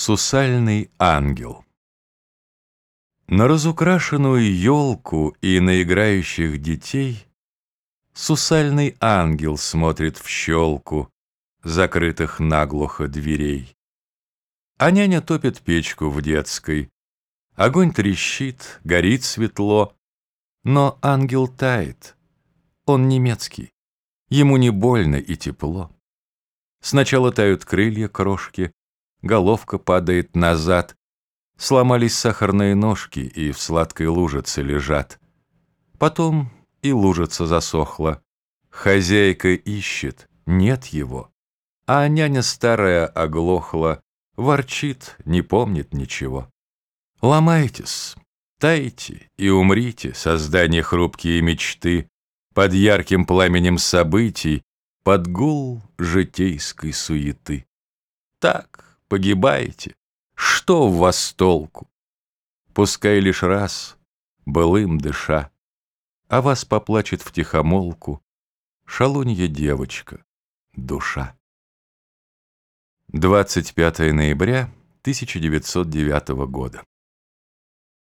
Сусальный ангел На разукрашенную елку и на играющих детей Сусальный ангел смотрит в щелку Закрытых наглухо дверей. А няня топит печку в детской. Огонь трещит, горит светло, Но ангел тает. Он немецкий, ему не больно и тепло. Сначала тают крылья крошки, головка падает назад. Сломались сахарные ножки и в сладкой лужице лежат. Потом и лужица засохла. Хозяйка ищет, нет его. А няня старая оглохла, ворчит, не помнит ничего. Ломайтесь, тайте и умрите, создание хрупкие мечты, под ярким пламенем событий, под гул житейской суеты. Так, погибаете, что в вас толку? Пускай лишь раз, былым дыша, А вас поплачет втихомолку Шалунья девочка, душа. 25 ноября 1909 года.